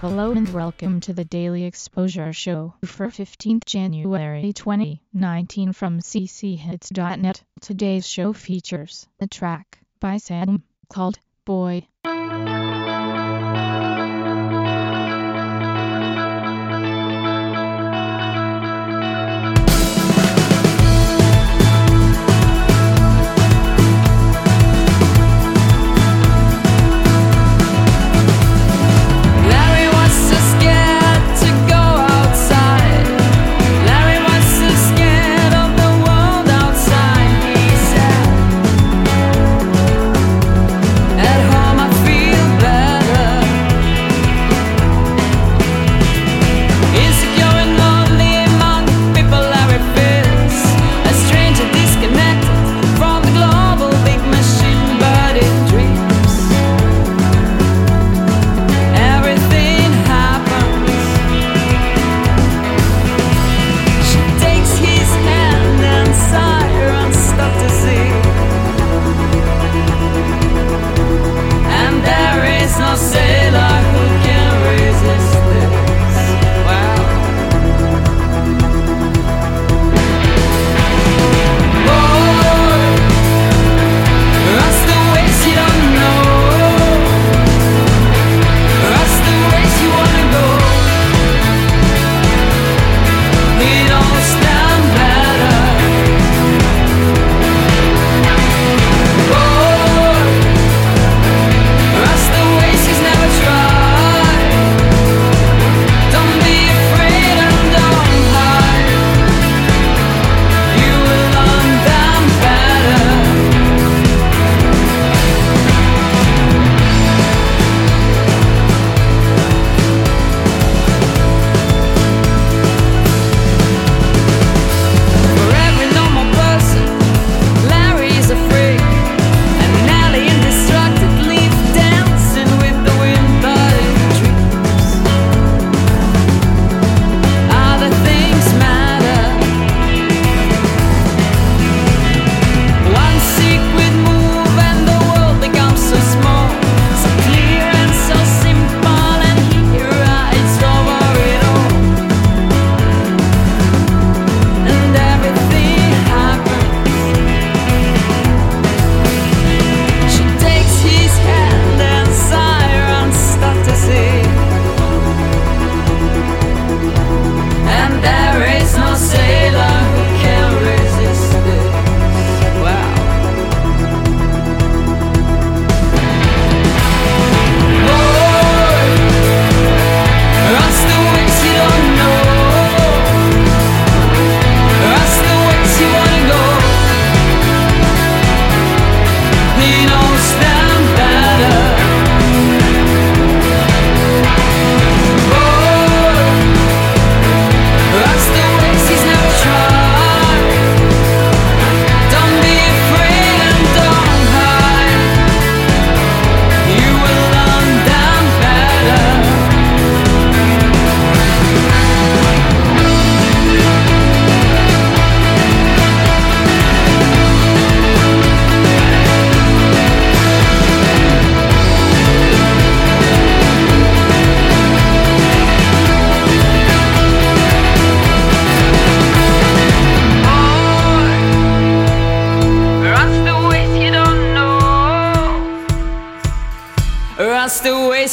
Hello and welcome to the Daily Exposure Show for 15th January 2019 from cchits.net. Today's show features a track by Sam called Boy.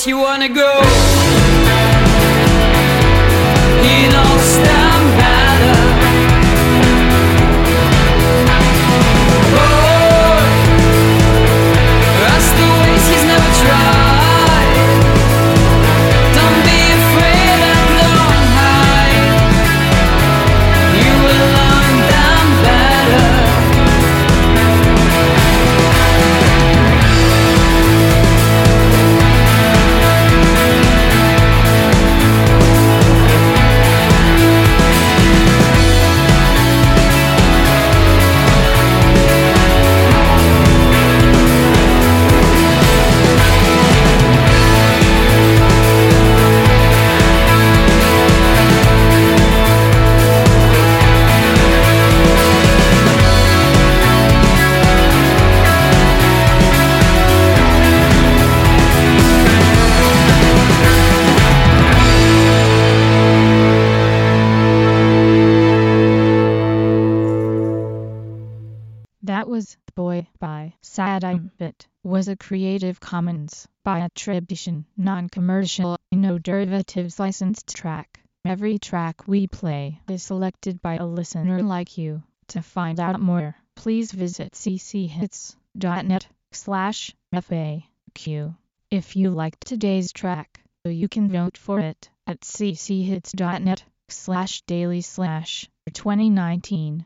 you wanna go? That was The Boy by Saddam Bit was a Creative Commons by attribution, non-commercial, no derivatives licensed track. Every track we play is selected by a listener like you. To find out more, please visit cchits.net slash FAQ. If you liked today's track, you can vote for it at cchits.net slash daily slash 2019